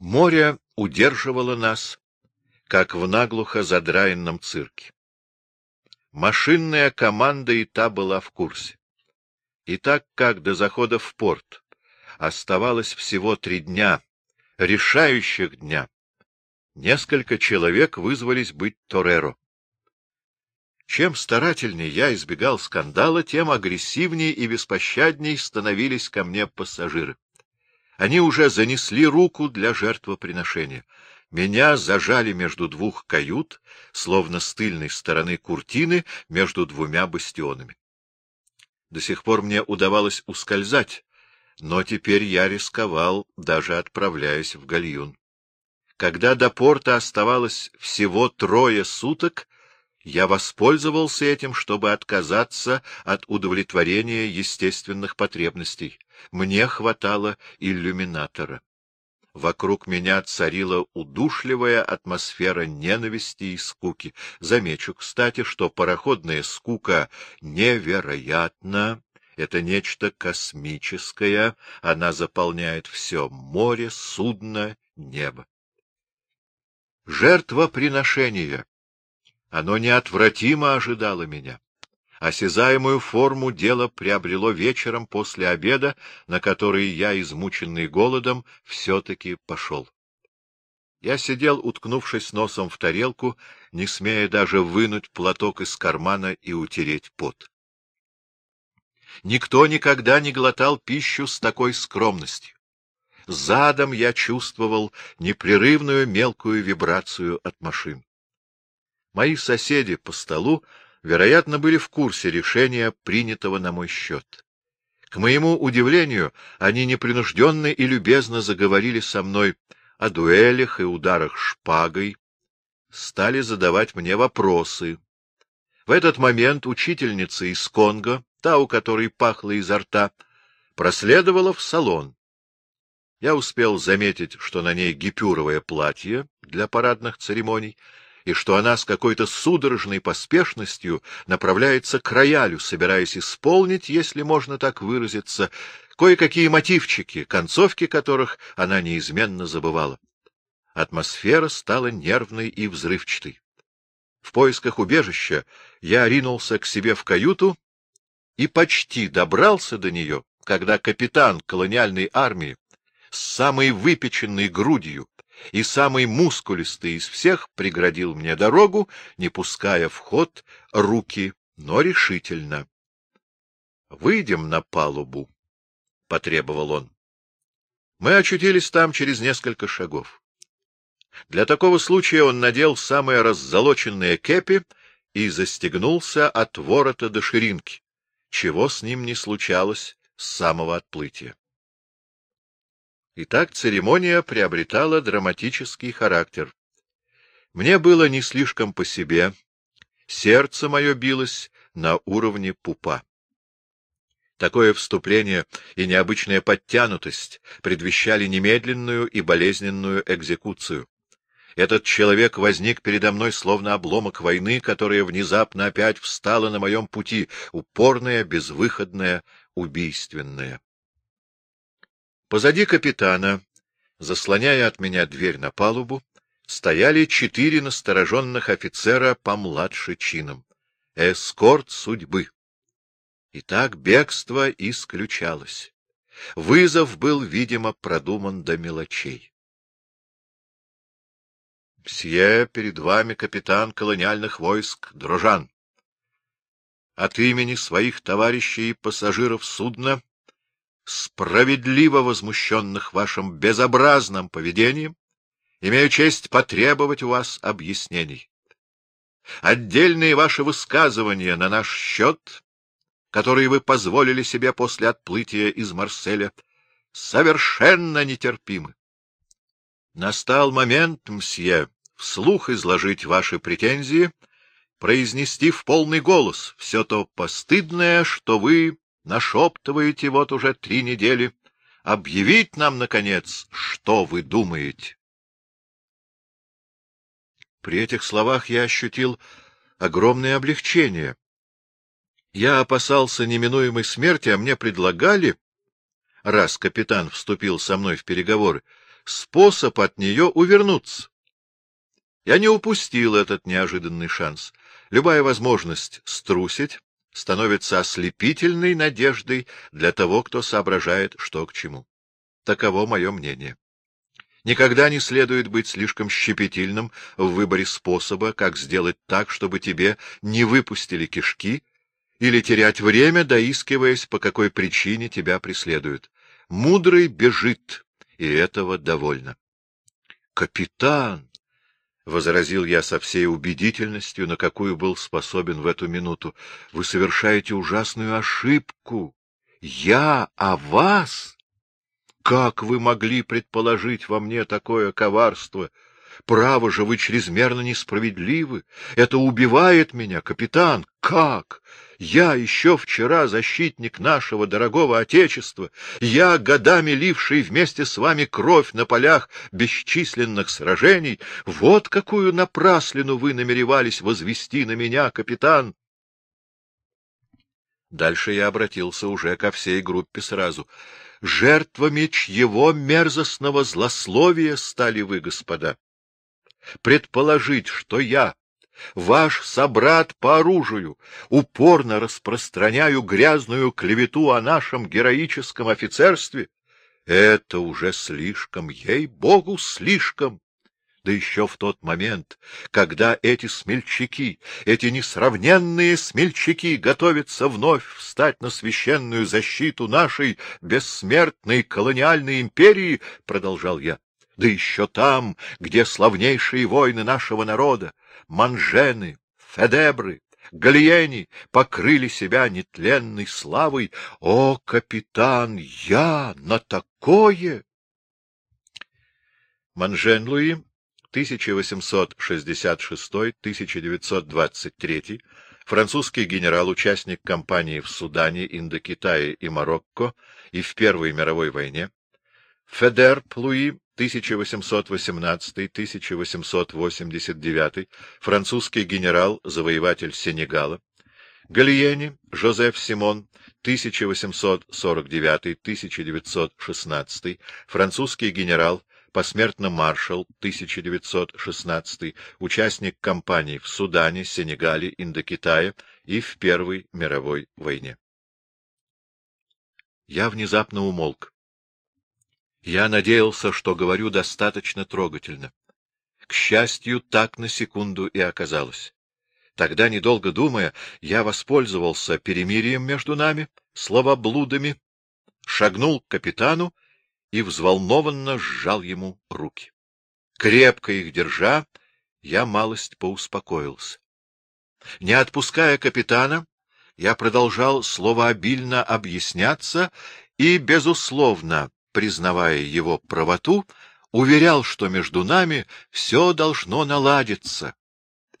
Море удерживало нас, как в наглухо задраенном цирке. Машинная команда и та была в курсе. И так как до захода в порт оставалось всего три дня, решающих дня, несколько человек вызвались быть Тореро. Чем старательнее я избегал скандала, тем агрессивнее и беспощадней становились ко мне пассажиры. Они уже занесли руку для жертвоприношения. Меня зажали между двух кают, словно с тыльной стороны куртины между двумя бастионами. До сих пор мне удавалось ускользать, но теперь я рисковал, даже отправляясь в гальюн. Когда до порта оставалось всего трое суток, я воспользовался этим, чтобы отказаться от удовлетворения естественных потребностей. Мне хватало иллюминатора. Вокруг меня царила удушливая атмосфера ненависти и скуки. Замечу, кстати, что пароходная скука невероятна. Это нечто космическое, она заполняет все море, судно, небо. Жертвоприношение оно неотвратимо ожидало меня. Осязаемую форму дело приобрело вечером после обеда, на который я, измученный голодом, все-таки пошел. Я сидел, уткнувшись носом в тарелку, не смея даже вынуть платок из кармана и утереть пот. Никто никогда не глотал пищу с такой скромностью. Задом я чувствовал непрерывную мелкую вибрацию от машин. Мои соседи по столу, вероятно, были в курсе решения, принятого на мой счет. К моему удивлению, они непринужденно и любезно заговорили со мной о дуэлях и ударах шпагой, стали задавать мне вопросы. В этот момент учительница из Конго, та, у которой пахло изо рта, проследовала в салон. Я успел заметить, что на ней гипюровое платье для парадных церемоний — и что она с какой-то судорожной поспешностью направляется к роялю, собираясь исполнить, если можно так выразиться, кое-какие мотивчики, концовки которых она неизменно забывала. Атмосфера стала нервной и взрывчатой. В поисках убежища я ринулся к себе в каюту и почти добрался до нее, когда капитан колониальной армии с самой выпеченной грудью и самый мускулистый из всех преградил мне дорогу, не пуская в ход руки, но решительно. — Выйдем на палубу, — потребовал он. Мы очутились там через несколько шагов. Для такого случая он надел самые раззолоченные кепи и застегнулся от ворота до ширинки, чего с ним не случалось с самого отплытия. И так церемония приобретала драматический характер. Мне было не слишком по себе, сердце мое билось на уровне пупа. Такое вступление и необычная подтянутость предвещали немедленную и болезненную экзекуцию. Этот человек возник передо мной словно обломок войны, которая внезапно опять встала на моем пути, упорная, безвыходная, убийственная. Позади капитана, заслоняя от меня дверь на палубу, стояли четыре настороженных офицера помладше чином. Эскорт судьбы. Итак, бегство исключалось. Вызов был, видимо, продуман до мелочей. — Мсье, перед вами капитан колониальных войск Дрожан. От имени своих товарищей и пассажиров судна справедливо возмущенных вашим безобразным поведением, имею честь потребовать у вас объяснений. Отдельные ваши высказывания на наш счет, которые вы позволили себе после отплытия из Марселя, совершенно нетерпимы. Настал момент, мсье, вслух изложить ваши претензии, произнести в полный голос все то постыдное, что вы нашептываете вот уже три недели. Объявить нам, наконец, что вы думаете. При этих словах я ощутил огромное облегчение. Я опасался неминуемой смерти, а мне предлагали, раз капитан вступил со мной в переговоры, способ от нее увернуться. Я не упустил этот неожиданный шанс. Любая возможность струсить становится ослепительной надеждой для того, кто соображает, что к чему. Таково мое мнение. Никогда не следует быть слишком щепетильным в выборе способа, как сделать так, чтобы тебе не выпустили кишки, или терять время, доискиваясь, по какой причине тебя преследуют. Мудрый бежит, и этого довольно. — Капитан! — возразил я со всей убедительностью, на какую был способен в эту минуту. — Вы совершаете ужасную ошибку. Я о вас? Как вы могли предположить во мне такое коварство? Право же, вы чрезмерно несправедливы. Это убивает меня, капитан. Как? Я еще вчера защитник нашего дорогого Отечества. Я, годами ливший вместе с вами кровь на полях бесчисленных сражений. Вот какую напраслину вы намеревались возвести на меня, капитан. Дальше я обратился уже ко всей группе сразу. Жертвами чьего мерзостного злословия стали вы, господа? Предположить, что я, ваш собрат по оружию, упорно распространяю грязную клевету о нашем героическом офицерстве, это уже слишком, ей-богу, слишком. Да еще в тот момент, когда эти смельчаки, эти несравненные смельчаки готовятся вновь встать на священную защиту нашей бессмертной колониальной империи, — продолжал я, — да еще там, где славнейшие войны нашего народа, манжены, федебры, Галиени покрыли себя нетленной славой. О, капитан, я на такое! Манжен Луи 1866-1923, французский генерал, участник кампании в Судане, Индокитае и Марокко и в Первой мировой войне, Федер Плуи, 1818-1889, французский генерал, завоеватель Сенегала, Галиени Жозеф Симон, 1849-1916, французский генерал, посмертно маршал, 1916, участник кампаний в Судане, Сенегале, Индокитае и в Первой мировой войне. Я внезапно умолк. Я надеялся, что говорю достаточно трогательно. К счастью, так на секунду и оказалось. Тогда, недолго думая, я воспользовался перемирием между нами, словоблудами, шагнул к капитану и взволнованно сжал ему руки. Крепко их держа, я малость поуспокоился. Не отпуская капитана, я продолжал словообильно объясняться и, безусловно, признавая его правоту, уверял, что между нами все должно наладиться,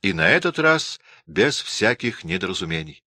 и на этот раз без всяких недоразумений.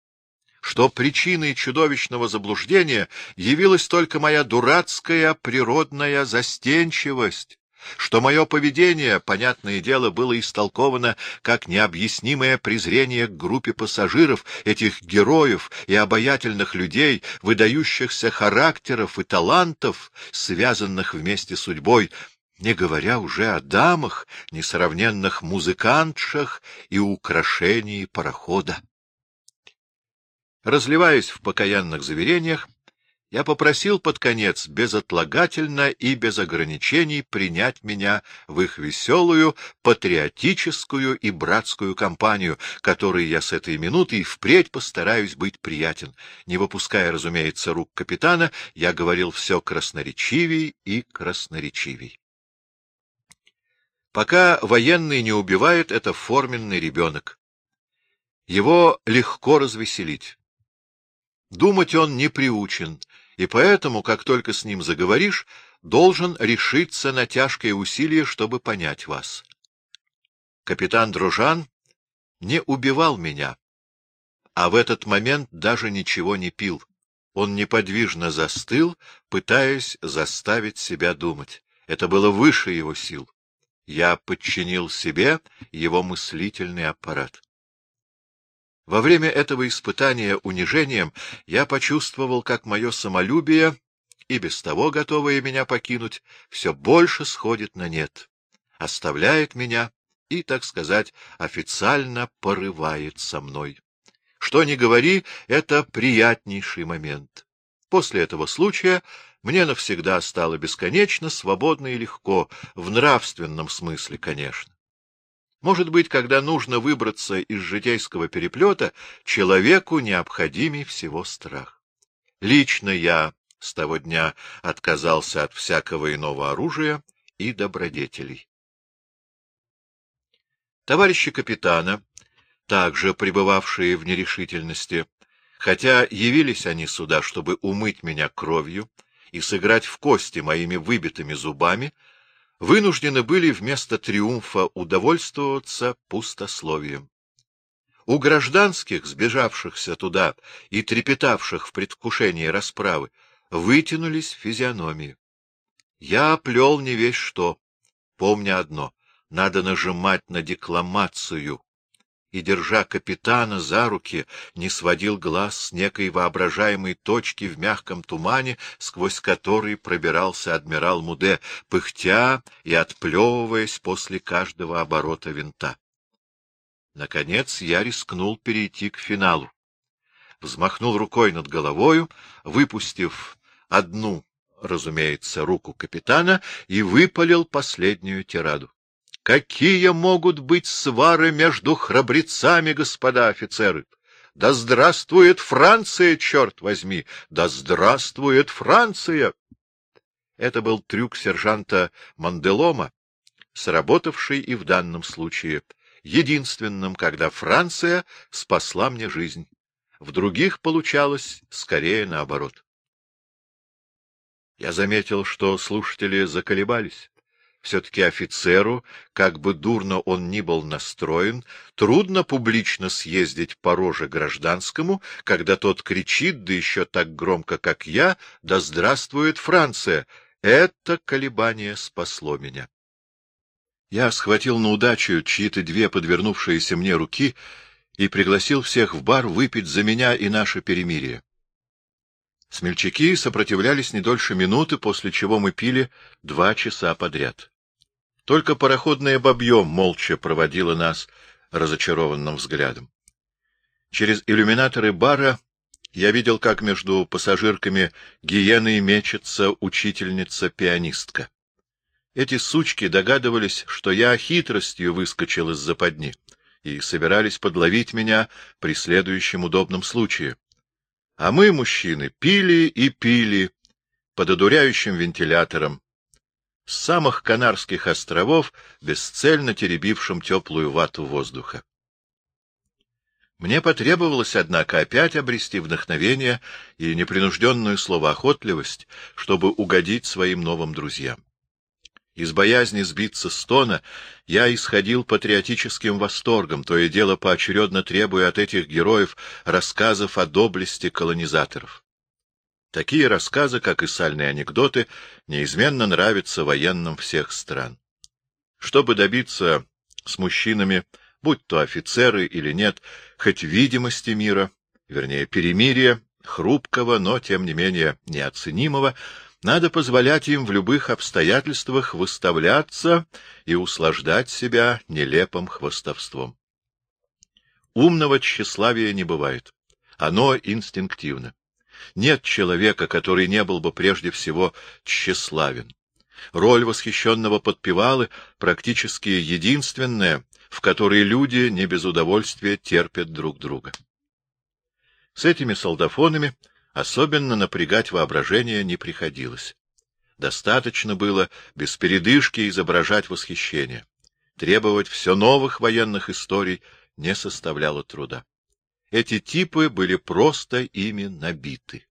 Что причиной чудовищного заблуждения явилась только моя дурацкая природная застенчивость, что мое поведение, понятное дело, было истолковано как необъяснимое презрение к группе пассажиров, этих героев и обаятельных людей, выдающихся характеров и талантов, связанных вместе судьбой, не говоря уже о дамах, несравненных музыкантшах и украшении парохода. Разливаясь в покаянных заверениях, я попросил под конец безотлагательно и без ограничений принять меня в их веселую, патриотическую и братскую компанию, которой я с этой минуты и впредь постараюсь быть приятен. Не выпуская, разумеется, рук капитана, я говорил все красноречивей и красноречивей. Пока военный не убивает, это форменный ребенок. Его легко развеселить. Думать он не приучен, и поэтому, как только с ним заговоришь, должен решиться на тяжкое усилие, чтобы понять вас. Капитан Дружан не убивал меня, а в этот момент даже ничего не пил. Он неподвижно застыл, пытаясь заставить себя думать. Это было выше его сил. Я подчинил себе его мыслительный аппарат. Во время этого испытания унижением я почувствовал, как мое самолюбие и без того готовая меня покинуть, все больше сходит на нет, оставляет меня и, так сказать, официально порывает со мной. Что ни говори, это приятнейший момент. После этого случая мне навсегда стало бесконечно свободно и легко, в нравственном смысле, конечно. Может быть, когда нужно выбраться из житейского переплета, человеку необходимей всего страх. Лично я с того дня отказался от всякого иного оружия и добродетелей. Товарищи капитана, также пребывавшие в нерешительности, хотя явились они сюда, чтобы умыть меня кровью и сыграть в кости моими выбитыми зубами, вынуждены были вместо триумфа удовольствоваться пустословием. У гражданских, сбежавшихся туда и трепетавших в предвкушении расправы, вытянулись физиономии. Я плел не весь что, помня одно — надо нажимать на декламацию, и, держа капитана за руки, не сводил глаз с некой воображаемой точки в мягком тумане, сквозь который пробирался адмирал Муде, пыхтя и отплевываясь после каждого оборота винта. Наконец я рискнул перейти к финалу. Взмахнул рукой над головою, выпустив одну, разумеется, руку капитана, и выпалил последнюю тираду. Какие могут быть свары между храбрецами, господа офицеры? Да здравствует Франция, черт возьми! Да здравствует Франция! Это был трюк сержанта Манделома, сработавший и в данном случае, единственным, когда Франция спасла мне жизнь. В других получалось скорее наоборот. Я заметил, что слушатели заколебались. Все-таки офицеру, как бы дурно он ни был настроен, трудно публично съездить по роже гражданскому, когда тот кричит, да еще так громко, как я, «Да здравствует Франция!» Это колебание спасло меня. Я схватил на удачу чьи-то две подвернувшиеся мне руки и пригласил всех в бар выпить за меня и наше перемирие. Смельчаки сопротивлялись не дольше минуты, после чего мы пили два часа подряд. Только пароходное бабье молча проводило нас разочарованным взглядом. Через иллюминаторы бара я видел, как между пассажирками гиеной мечется учительница-пианистка. Эти сучки догадывались, что я хитростью выскочил из западни, и собирались подловить меня при следующем удобном случае. А мы, мужчины, пили и пили под одуряющим вентилятором, с самых Канарских островов, бесцельно теребившим теплую вату воздуха. Мне потребовалось, однако, опять обрести вдохновение и непринужденную словоохотливость, чтобы угодить своим новым друзьям. Из боязни сбиться с тона я исходил патриотическим восторгом, то и дело поочередно требуя от этих героев рассказов о доблести колонизаторов. Такие рассказы, как и сальные анекдоты, неизменно нравятся военным всех стран. Чтобы добиться с мужчинами, будь то офицеры или нет, хоть видимости мира, вернее, перемирия, хрупкого, но, тем не менее, неоценимого, надо позволять им в любых обстоятельствах выставляться и услаждать себя нелепым хвостовством. Умного тщеславия не бывает. Оно инстинктивно. Нет человека, который не был бы прежде всего тщеславен. Роль восхищенного подпевалы практически единственная, в которой люди не без удовольствия терпят друг друга. С этими солдафонами особенно напрягать воображение не приходилось. Достаточно было без передышки изображать восхищение. Требовать все новых военных историй не составляло труда. Эти типы были просто ими набиты.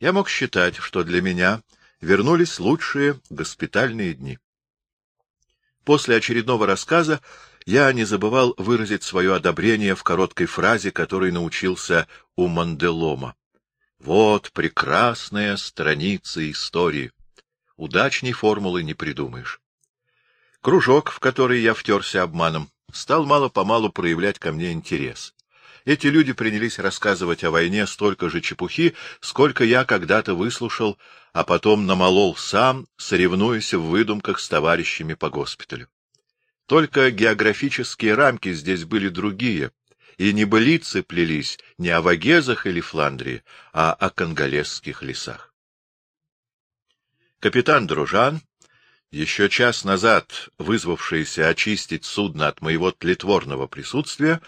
Я мог считать, что для меня вернулись лучшие госпитальные дни. После очередного рассказа я не забывал выразить свое одобрение в короткой фразе, которой научился у Манделома. Вот прекрасная страница истории. Удачней формулы не придумаешь. Кружок, в который я втерся обманом, стал мало-помалу проявлять ко мне интерес. Эти люди принялись рассказывать о войне столько же чепухи, сколько я когда-то выслушал, а потом намолол сам, соревнуясь в выдумках с товарищами по госпиталю. Только географические рамки здесь были другие, и небылицы плелись не о Вагезах или Фландрии, а о конголезских лесах. Капитан Дружан, еще час назад вызвавшийся очистить судно от моего тлетворного присутствия,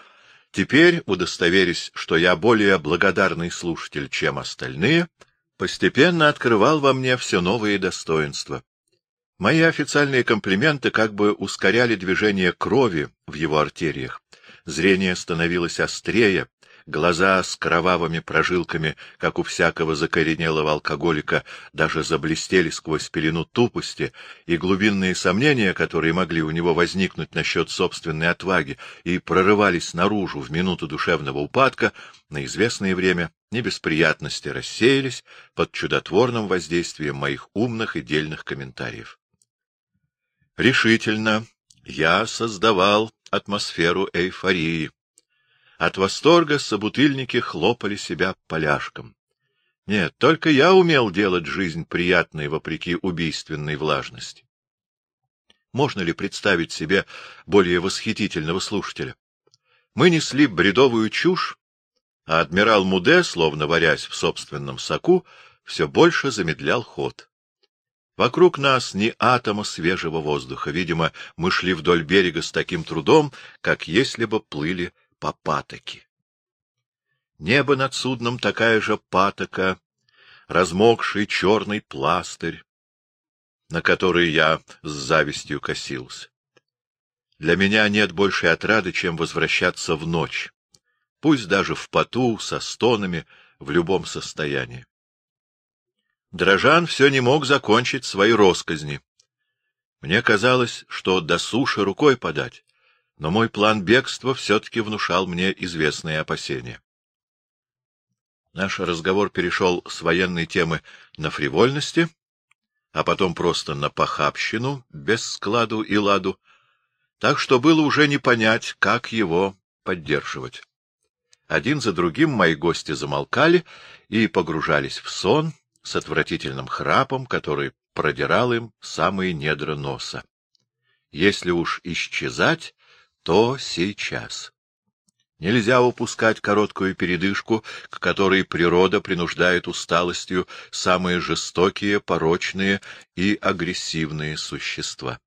теперь, удостоверясь, что я более благодарный слушатель, чем остальные, постепенно открывал во мне все новые достоинства. Мои официальные комплименты как бы ускоряли движение крови в его артериях. Зрение становилось острее, глаза с кровавыми прожилками, как у всякого закоренелого алкоголика, даже заблестели сквозь пелену тупости, и глубинные сомнения, которые могли у него возникнуть насчет собственной отваги и прорывались наружу в минуту душевного упадка, на известное время не без приятности рассеялись под чудотворным воздействием моих умных и дельных комментариев. Решительно я создавал атмосферу эйфории. От восторга собутыльники хлопали себя поляшком. Нет, только я умел делать жизнь приятной вопреки убийственной влажности. Можно ли представить себе более восхитительного слушателя? Мы несли бредовую чушь, а адмирал Муде, словно варясь в собственном соку, все больше замедлял ход. Вокруг нас ни атома свежего воздуха. Видимо, мы шли вдоль берега с таким трудом, как если бы плыли по патоке. Небо над судном такая же патока, размокший черный пластырь, на который я с завистью косился. Для меня нет большей отрады, чем возвращаться в ночь, пусть даже в поту, со стонами, в любом состоянии. Дрожан все не мог закончить свои росказни. Мне казалось, что до суши рукой подать, но мой план бегства все-таки внушал мне известные опасения. Наш разговор перешел с военной темы на фривольности, а потом просто на похабщину, без складу и ладу, так что было уже не понять, как его поддерживать. Один за другим мои гости замолкали и погружались в сон с отвратительным храпом, который продирал им самые недра носа. Если уж исчезать, то сейчас. Нельзя упускать короткую передышку, к которой природа принуждает усталостью самые жестокие, порочные и агрессивные существа.